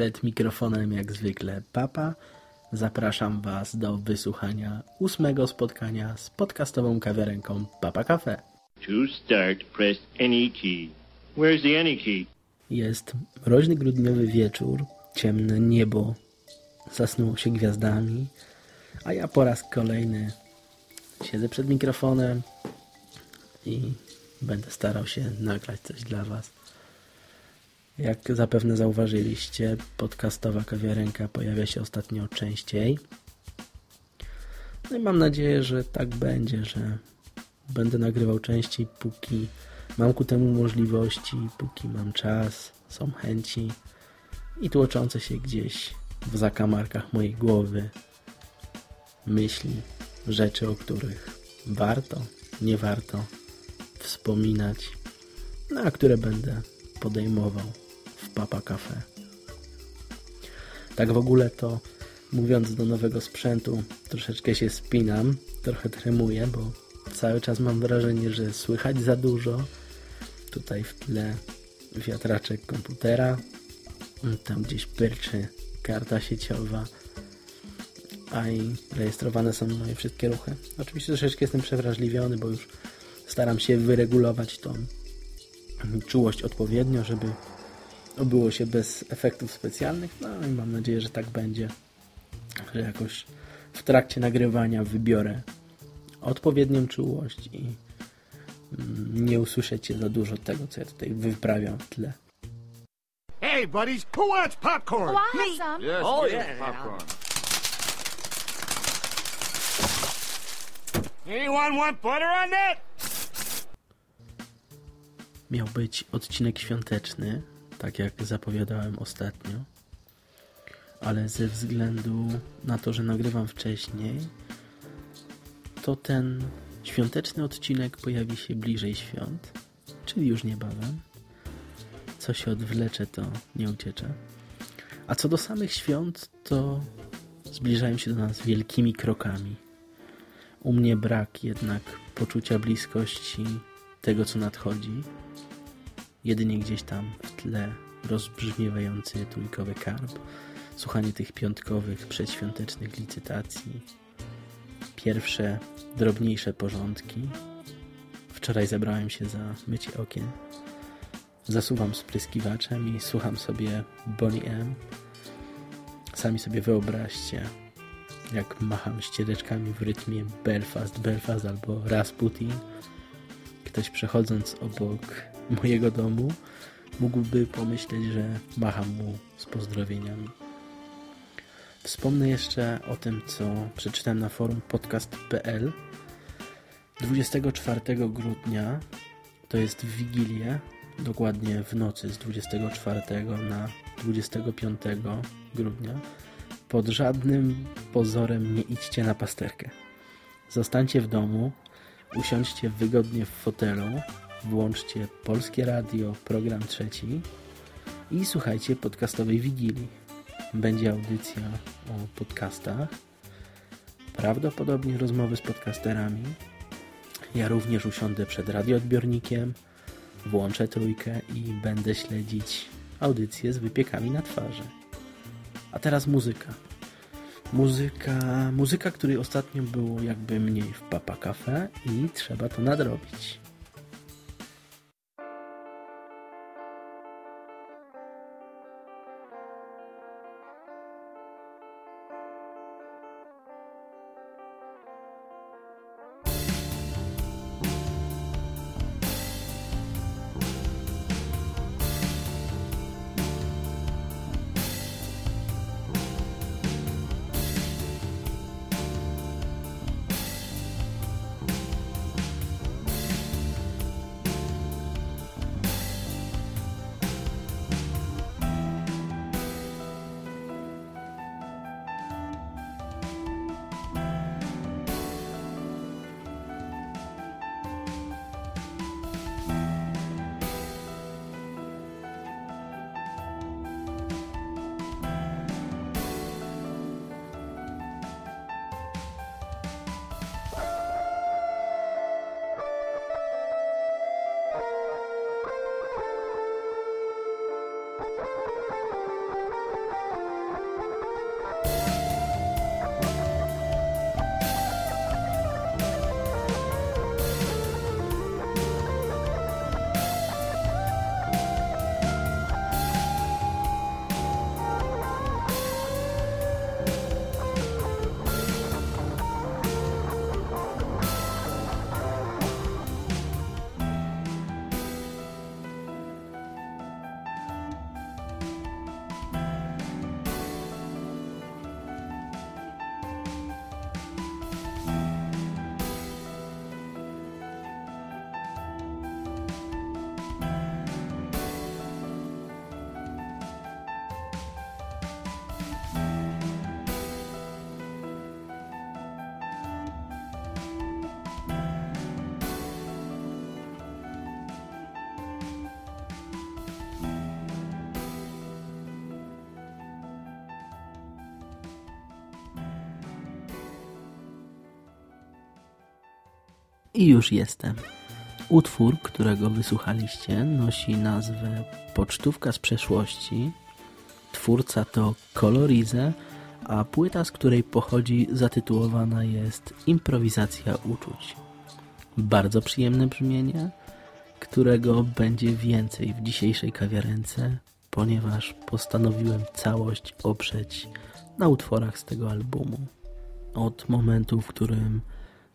Przed mikrofonem jak zwykle Papa. Zapraszam Was do wysłuchania ósmego spotkania z podcastową kawiarenką Papa Cafe. To start, press any key. Where's the any key? Jest mroźny grudniowy wieczór, ciemne niebo zasnuło się gwiazdami, a ja po raz kolejny siedzę przed mikrofonem i będę starał się nagrać coś dla Was. Jak zapewne zauważyliście, podcastowa kawiarenka pojawia się ostatnio częściej. No i mam nadzieję, że tak będzie, że będę nagrywał częściej, póki mam ku temu możliwości, póki mam czas, są chęci i tłoczące się gdzieś w zakamarkach mojej głowy myśli, rzeczy, o których warto, nie warto wspominać, na no, które będę podejmował Papa Cafe. Tak w ogóle to mówiąc do nowego sprzętu troszeczkę się spinam, trochę tremuję, bo cały czas mam wrażenie, że słychać za dużo. Tutaj w tle wiatraczek komputera, tam gdzieś pyrczy karta sieciowa, a i rejestrowane są moje wszystkie ruchy. Oczywiście troszeczkę jestem przewrażliwiony, bo już staram się wyregulować tą czułość odpowiednio, żeby obyło się bez efektów specjalnych. No i mam nadzieję, że tak będzie, że jakoś w trakcie nagrywania wybiorę odpowiednią czułość i mm, nie usłyszycie za dużo tego, co ja tutaj wyprawiam w tle. Hey, buddies, who wants popcorn? Oh, I have some. Yes, Oh, yeah. popcorn. Anyone want butter on that? Miał być odcinek świąteczny, tak jak zapowiadałem ostatnio, ale ze względu na to, że nagrywam wcześniej, to ten świąteczny odcinek pojawi się bliżej świąt, czyli już niebawem. Co się odwlecze, to nie uciecze. A co do samych świąt, to zbliżają się do nas wielkimi krokami. U mnie brak jednak poczucia bliskości tego, co nadchodzi. Jedynie gdzieś tam w tle rozbrzmiewający trójkowy karp, słuchanie tych piątkowych, przedświątecznych licytacji, pierwsze, drobniejsze porządki. Wczoraj zebrałem się za mycie okien. Zasuwam spryskiwaczem i słucham sobie Bonnie M. Sami sobie wyobraźcie, jak macham ściereczkami w rytmie Belfast, Belfast albo Rasputin. Ktoś przechodząc obok mojego domu mógłby pomyśleć, że macham mu z pozdrowieniami. Wspomnę jeszcze o tym, co przeczytałem na forum podcast.pl 24 grudnia, to jest w Wigilię, dokładnie w nocy z 24 na 25 grudnia, pod żadnym pozorem nie idźcie na pasterkę. Zostańcie w domu, usiądźcie wygodnie w fotelu, włączcie polskie radio, program trzeci i słuchajcie podcastowej Wigilii. Będzie audycja o podcastach, prawdopodobnie rozmowy z podcasterami. Ja również usiądę przed radioodbiornikiem, włączę trójkę i będę śledzić audycję z wypiekami na twarzy. A teraz muzyka. Muzyka, muzyka, której ostatnio było jakby mniej w Papa Cafe i trzeba to nadrobić. I już jestem. Utwór, którego wysłuchaliście, nosi nazwę Pocztówka z przeszłości. Twórca to Colorize, a płyta, z której pochodzi, zatytułowana jest Improwizacja uczuć. Bardzo przyjemne brzmienie, którego będzie więcej w dzisiejszej kawiarence, ponieważ postanowiłem całość oprzeć na utworach z tego albumu. Od momentu, w którym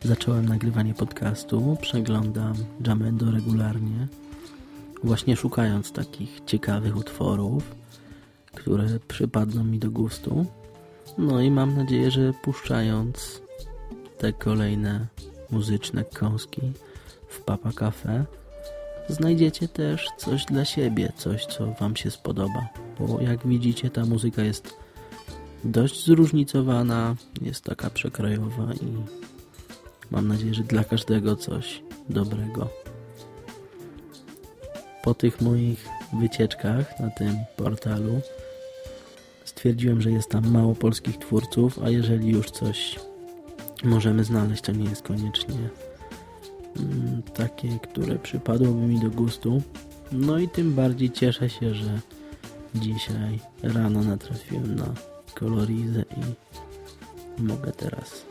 zacząłem nagrywanie podcastu, przeglądam Jamendo regularnie, właśnie szukając takich ciekawych utworów, które przypadną mi do gustu. No i mam nadzieję, że puszczając te kolejne muzyczne kąski w Papa Cafe, znajdziecie też coś dla siebie, coś co Wam się spodoba. Bo jak widzicie, ta muzyka jest dość zróżnicowana, jest taka przekrojowa i mam nadzieję, że dla każdego coś dobrego. Po tych moich wycieczkach na tym portalu stwierdziłem, że jest tam mało polskich twórców, a jeżeli już coś możemy znaleźć, to nie jest koniecznie mm, takie, które przypadłoby mi do gustu. No i tym bardziej cieszę się, że dzisiaj rano natrafiłem na kolorizę i mogę teraz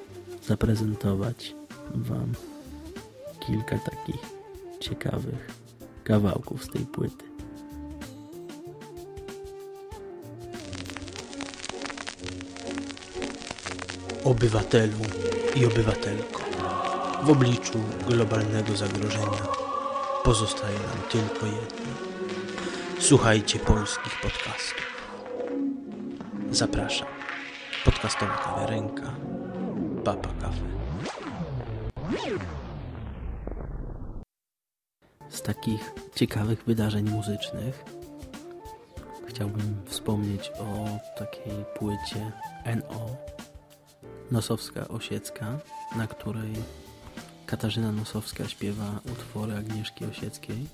zaprezentować Wam kilka takich ciekawych kawałków z tej płyty. Obywatelu i obywatelko, w obliczu globalnego zagrożenia pozostaje nam tylko jedno. Słuchajcie polskich podcastów. Zapraszam. Podcastowa kawiarenka Papa Cafe. Takich ciekawych wydarzeń muzycznych chciałbym wspomnieć o takiej płycie NO Nosowska Osiecka, na której Katarzyna Nosowska śpiewa utwory Agnieszki Osieckiej.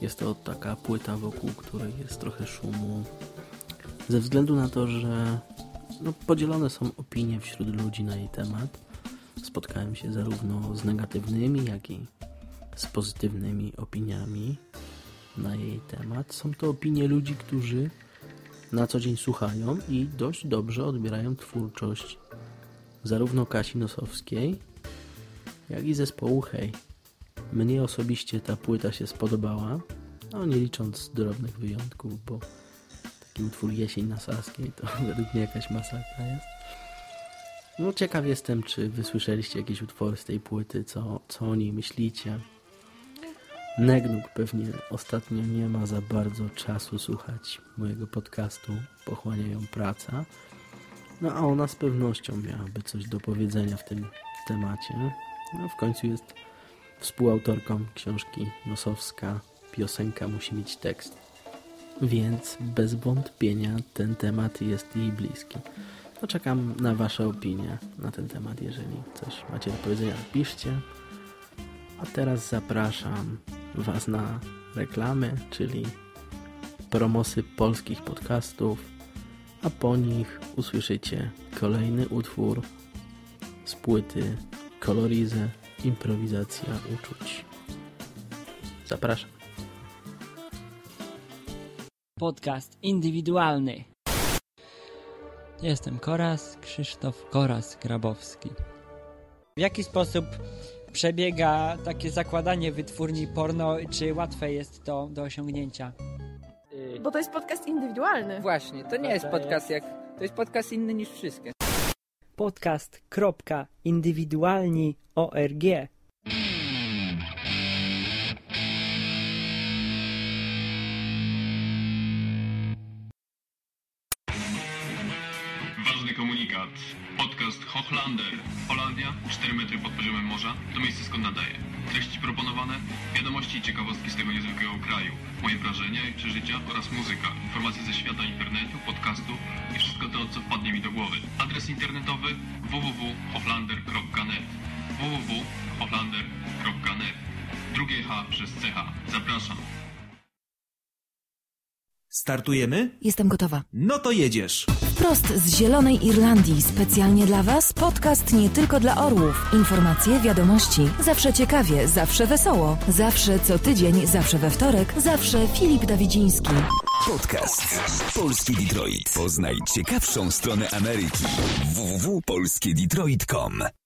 Jest to taka płyta, wokół której jest trochę szumu, ze względu na to, że no, podzielone są opinie wśród ludzi na jej temat. Spotkałem się zarówno z negatywnymi, jak i z pozytywnymi opiniami na jej temat. Są to opinie ludzi, którzy na co dzień słuchają i dość dobrze odbierają twórczość zarówno Kasi Nosowskiej, jak i zespołu Hej. Mnie osobiście ta płyta się spodobała, no nie licząc drobnych wyjątków, bo taki utwór Jesień na Saskiej to według mnie jakaś masakra jest. No ciekaw jestem, czy wysłyszeliście jakieś utwory z tej płyty, co, co o niej myślicie. Negnuk pewnie ostatnio nie ma za bardzo czasu słuchać mojego podcastu, pochłania ją praca. No a ona z pewnością miałaby coś do powiedzenia w tym temacie. No w końcu jest współautorką książki Nosowska Piosenka musi mieć tekst. Więc bez wątpienia ten temat jest jej bliski. No czekam na Wasze opinie na ten temat. Jeżeli coś macie do powiedzenia, piszcie. A teraz zapraszam Was na reklamy, czyli promosy polskich podcastów, a po nich usłyszycie kolejny utwór z płyty Kolorize Improwizacja Uczuć. Zapraszam. Podcast indywidualny. Jestem Koras, Krzysztof Koras Grabowski. W jaki sposób przebiega takie zakładanie wytwórni porno? Czy łatwe jest to do osiągnięcia? Bo to jest podcast indywidualny. Właśnie, to nie jest podcast jak. To jest podcast inny niż wszystkie. Podcast.indywidualni.org 4 metry pod poziomem morza, to miejsce skąd nadaje. Treści proponowane, wiadomości i ciekawostki z tego niezwykłego kraju. Moje wrażenia i przeżycia oraz muzyka. Informacje ze świata internetu, podcastu i wszystko to, co wpadnie mi do głowy. Adres internetowy www.hochlander.net www.hochlander.net Drugie H przez CH. Zapraszam. Startujemy? Jestem gotowa. No to jedziesz. Wprost z Zielonej Irlandii, specjalnie dla Was, podcast nie tylko dla orłów. Informacje, wiadomości, zawsze ciekawie, zawsze wesoło, zawsze co tydzień, zawsze we wtorek, zawsze Filip Dawidziński. Podcast Polski Detroit. Poznaj ciekawszą stronę Ameryki. www.polskiedetroit.com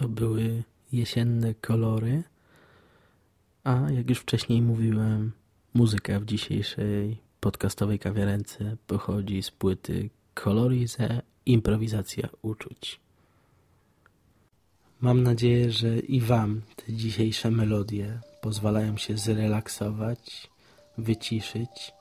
To były jesienne kolory, a jak już wcześniej mówiłem, muzyka w dzisiejszej podcastowej kawiarence pochodzi z płyty Kolorize Improwizacja Uczuć. Mam nadzieję, że i Wam te dzisiejsze melodie pozwalają się zrelaksować, wyciszyć,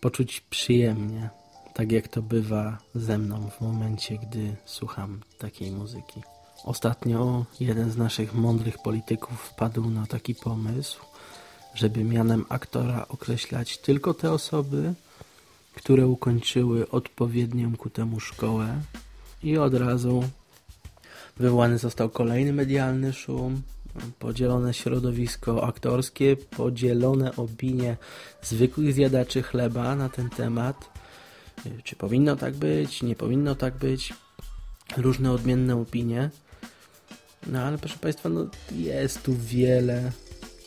poczuć przyjemnie, tak jak to bywa ze mną w momencie, gdy słucham takiej muzyki. Ostatnio jeden z naszych mądrych polityków wpadł na taki pomysł, żeby mianem aktora określać tylko te osoby, które ukończyły odpowiednią ku temu szkołę i od razu wywołany został kolejny medialny szum, podzielone środowisko aktorskie, podzielone opinie zwykłych zjadaczy chleba na ten temat. Czy powinno tak być, nie powinno tak być. Różne odmienne opinie. No ale proszę Państwa, no, jest tu wiele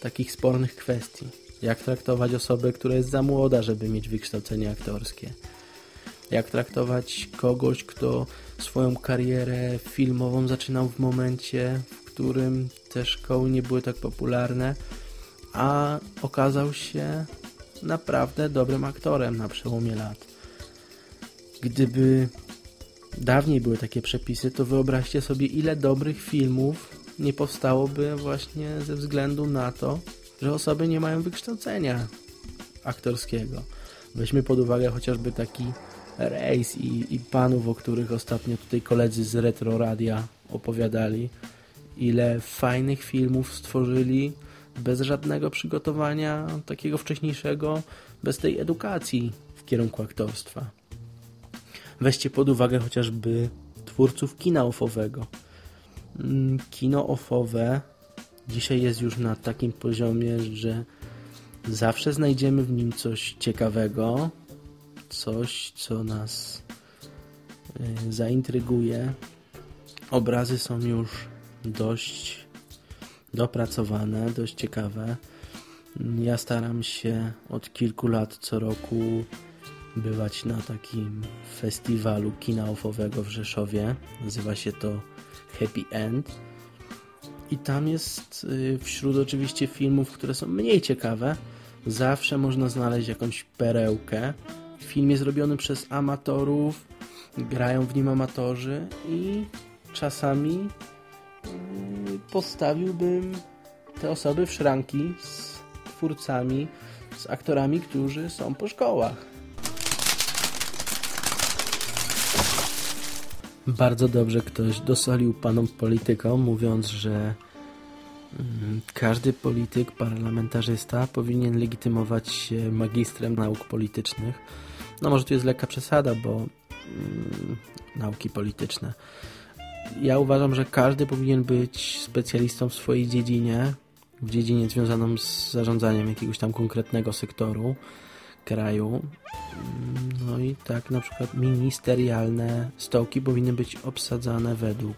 takich spornych kwestii. Jak traktować osobę, która jest za młoda, żeby mieć wykształcenie aktorskie? Jak traktować kogoś, kto swoją karierę filmową zaczynał w momencie, w którym te szkoły nie były tak popularne, a okazał się naprawdę dobrym aktorem na przełomie lat. Gdyby dawniej były takie przepisy, to wyobraźcie sobie, ile dobrych filmów nie powstałoby właśnie ze względu na to, że osoby nie mają wykształcenia aktorskiego. Weźmy pod uwagę chociażby taki rejs i, i panów, o których ostatnio tutaj koledzy z Retro Radia opowiadali, ile fajnych filmów stworzyli bez żadnego przygotowania takiego wcześniejszego, bez tej edukacji w kierunku aktorstwa. Weźcie pod uwagę chociażby twórców kina ofowego. Mm, kino ofowe dzisiaj jest już na takim poziomie, że zawsze znajdziemy w nim coś ciekawego, coś, co nas y, zaintryguje. Obrazy są już dość dopracowane, dość ciekawe. Ja staram się od kilku lat co roku bywać na takim festiwalu kina ofowego w Rzeszowie. Nazywa się to Happy End. I tam jest y, wśród oczywiście filmów, które są mniej ciekawe, zawsze można znaleźć jakąś perełkę. Film jest robiony przez amatorów, grają w nim amatorzy i czasami y, postawiłbym te osoby w szranki z twórcami, z aktorami, którzy są po szkołach. Bardzo dobrze ktoś dosolił panom politykom, mówiąc, że mm, każdy polityk, parlamentarzysta powinien legitymować się magistrem nauk politycznych. No może tu jest lekka przesada, bo mm, nauki polityczne. Ja uważam, że każdy powinien być specjalistą w swojej dziedzinie, w dziedzinie związaną z zarządzaniem jakiegoś tam konkretnego sektoru kraju. No i tak na przykład ministerialne stołki powinny być obsadzane według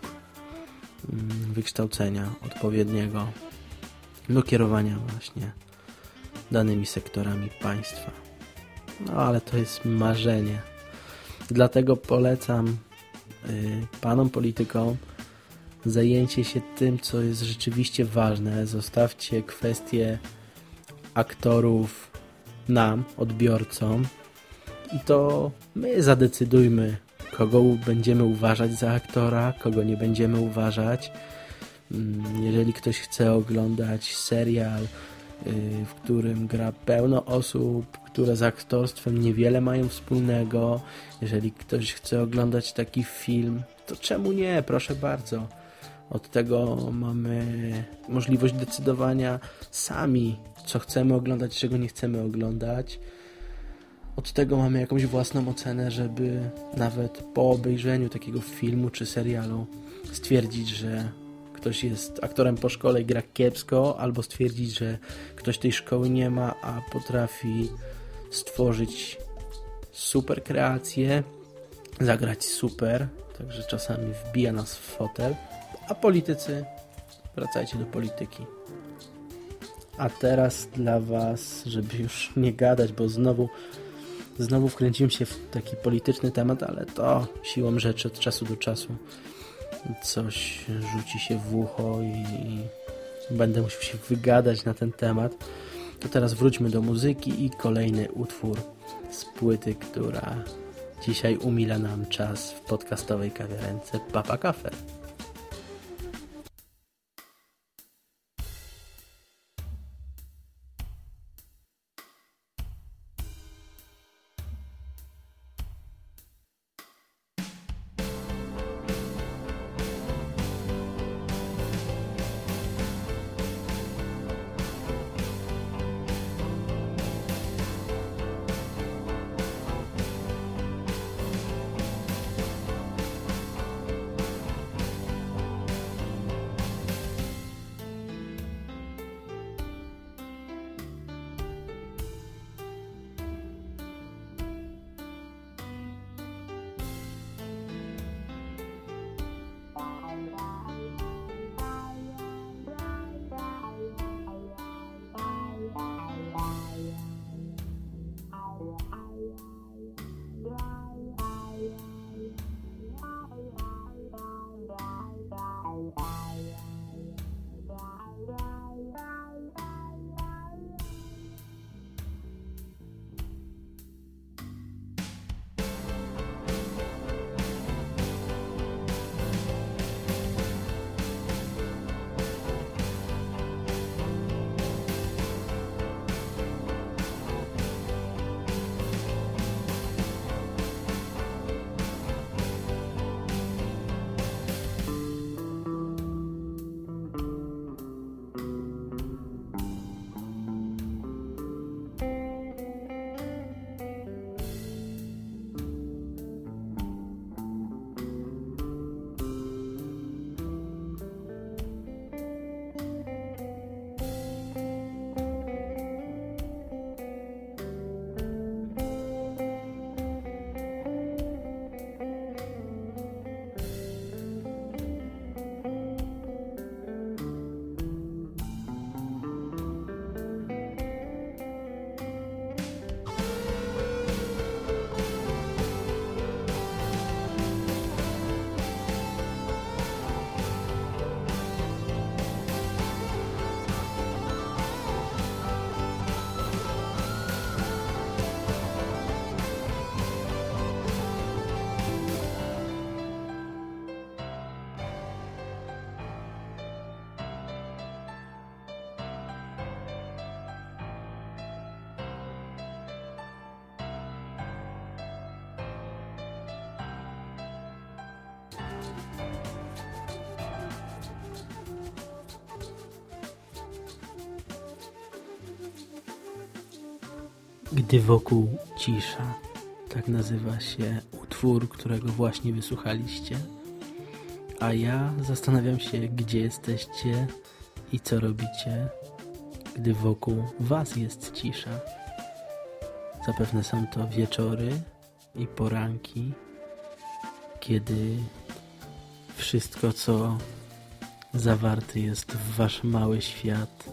mm, wykształcenia odpowiedniego do kierowania właśnie danymi sektorami państwa. No ale to jest marzenie. Dlatego polecam y, panom politykom zajęcie się tym, co jest rzeczywiście ważne. Zostawcie kwestie aktorów nam, odbiorcom i to my zadecydujmy, kogo będziemy uważać za aktora, kogo nie będziemy uważać. Mm, jeżeli ktoś chce oglądać serial, y, w którym gra pełno osób, które z aktorstwem niewiele mają wspólnego, jeżeli ktoś chce oglądać taki film, to czemu nie? Proszę bardzo. Od tego mamy możliwość decydowania sami, co chcemy oglądać, czego nie chcemy oglądać. Od tego mamy jakąś własną ocenę, żeby nawet po obejrzeniu takiego filmu czy serialu stwierdzić, że ktoś jest aktorem po szkole i gra kiepsko, albo stwierdzić, że ktoś tej szkoły nie ma, a potrafi stworzyć super kreację, zagrać super, także czasami wbija nas w fotel. A politycy, wracajcie do polityki. A teraz dla Was, żeby już nie gadać, bo znowu znowu wkręciłem się w taki polityczny temat, ale to siłą rzeczy od czasu do czasu coś rzuci się w ucho i będę musiał się wygadać na ten temat. To teraz wróćmy do muzyki i kolejny utwór z płyty, która dzisiaj umila nam czas w podcastowej kawiarence Papa Cafe. Gdy wokół cisza. Tak nazywa się utwór, którego właśnie wysłuchaliście. A ja zastanawiam się, gdzie jesteście i co robicie, gdy wokół was jest cisza. Zapewne są to wieczory i poranki, kiedy wszystko, co zawarte jest w wasz mały świat,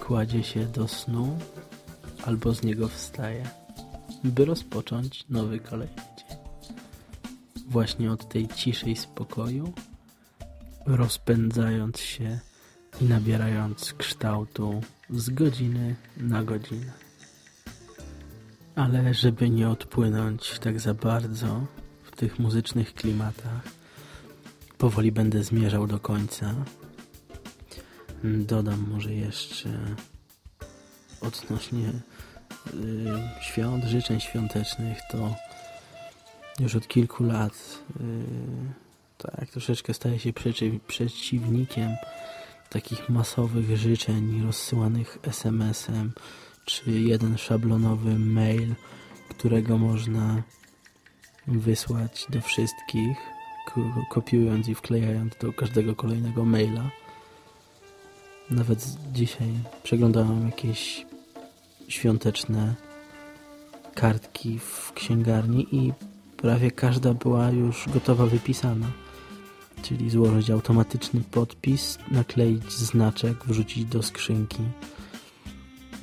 kładzie się do snu albo z niego wstaje, by rozpocząć nowy kolejny dzień. Właśnie od tej ciszy i spokoju, rozpędzając się i nabierając kształtu z godziny na godzinę. Ale żeby nie odpłynąć tak za bardzo w tych muzycznych klimatach, powoli będę zmierzał do końca. Dodam może jeszcze odnośnie świąt, życzeń świątecznych, to już od kilku lat y, tak troszeczkę staje się przeciwnikiem takich masowych życzeń rozsyłanych SMS-em czy jeden szablonowy mail, którego można wysłać do wszystkich, kopiując i wklejając do każdego kolejnego maila. Nawet dzisiaj przeglądałem jakieś świąteczne kartki w księgarni i prawie każda była już gotowa wypisana. Czyli złożyć automatyczny podpis, nakleić znaczek, wrzucić do skrzynki.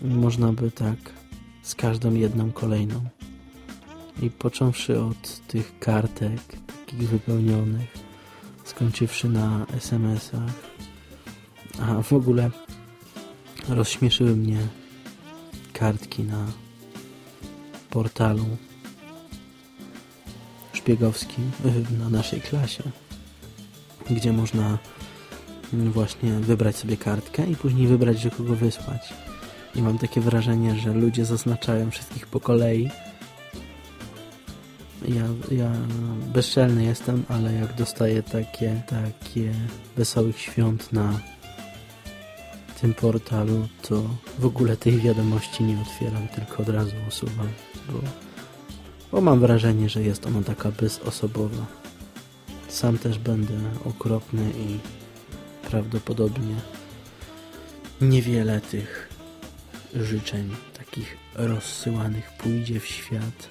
Można by tak z każdą jedną kolejną. I począwszy od tych kartek, takich wypełnionych, skończywszy na SMS-ach, a w ogóle rozśmieszyły mnie kartki na portalu szpiegowskim na naszej klasie, gdzie można właśnie wybrać sobie kartkę i później wybrać, że kogo wysłać. I mam takie wrażenie, że ludzie zaznaczają wszystkich po kolei. Ja, ja bezczelny jestem, ale jak dostaję takie, takie wesołych świąt na tym portalu, to w ogóle tej wiadomości nie otwieram, tylko od razu usuwam, bo, bo mam wrażenie, że jest ona taka bezosobowa. Sam też będę okropny i prawdopodobnie niewiele tych życzeń takich rozsyłanych pójdzie w świat,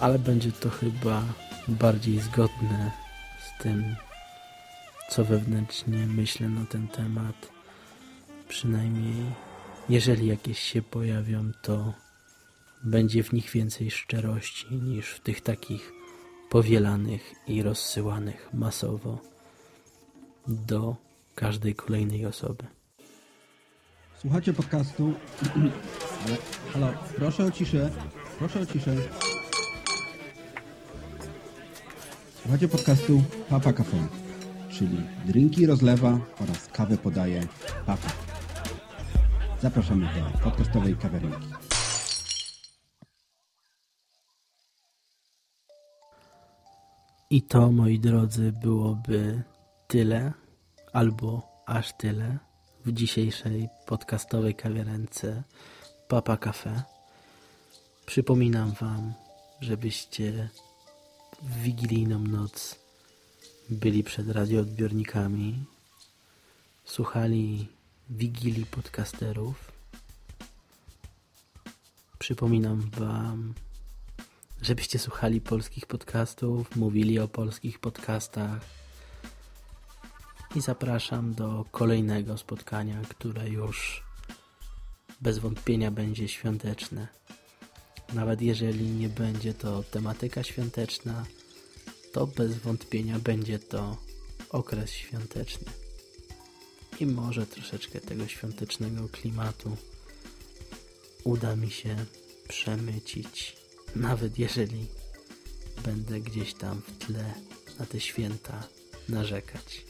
ale będzie to chyba bardziej zgodne z tym, co wewnętrznie myślę na ten temat. Przynajmniej jeżeli jakieś się pojawią, to będzie w nich więcej szczerości niż w tych takich powielanych i rozsyłanych masowo do każdej kolejnej osoby. Słuchacie podcastu. Halo, proszę o ciszę. Proszę o ciszę. Słuchacie podcastu Papa Cafe, czyli drinki rozlewa oraz kawę podaje Papa. Zapraszamy do podcastowej kawiarenki. I to, moi drodzy, byłoby tyle, albo aż tyle w dzisiejszej podcastowej kawiarence Papa Cafe. Przypominam Wam, żebyście w wigilijną noc byli przed radioodbiornikami, słuchali wigilii podcasterów. Przypominam Wam, żebyście słuchali polskich podcastów, mówili o polskich podcastach, i zapraszam do kolejnego spotkania, które już bez wątpienia będzie świąteczne. Nawet jeżeli nie będzie to tematyka świąteczna, to bez wątpienia będzie to okres świąteczny. I może troszeczkę tego świątecznego klimatu uda mi się przemycić, nawet jeżeli będę gdzieś tam w tle na te święta narzekać.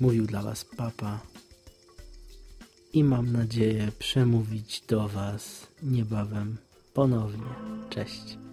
Mówił dla Was Papa i mam nadzieję przemówić do Was niebawem ponownie. Cześć.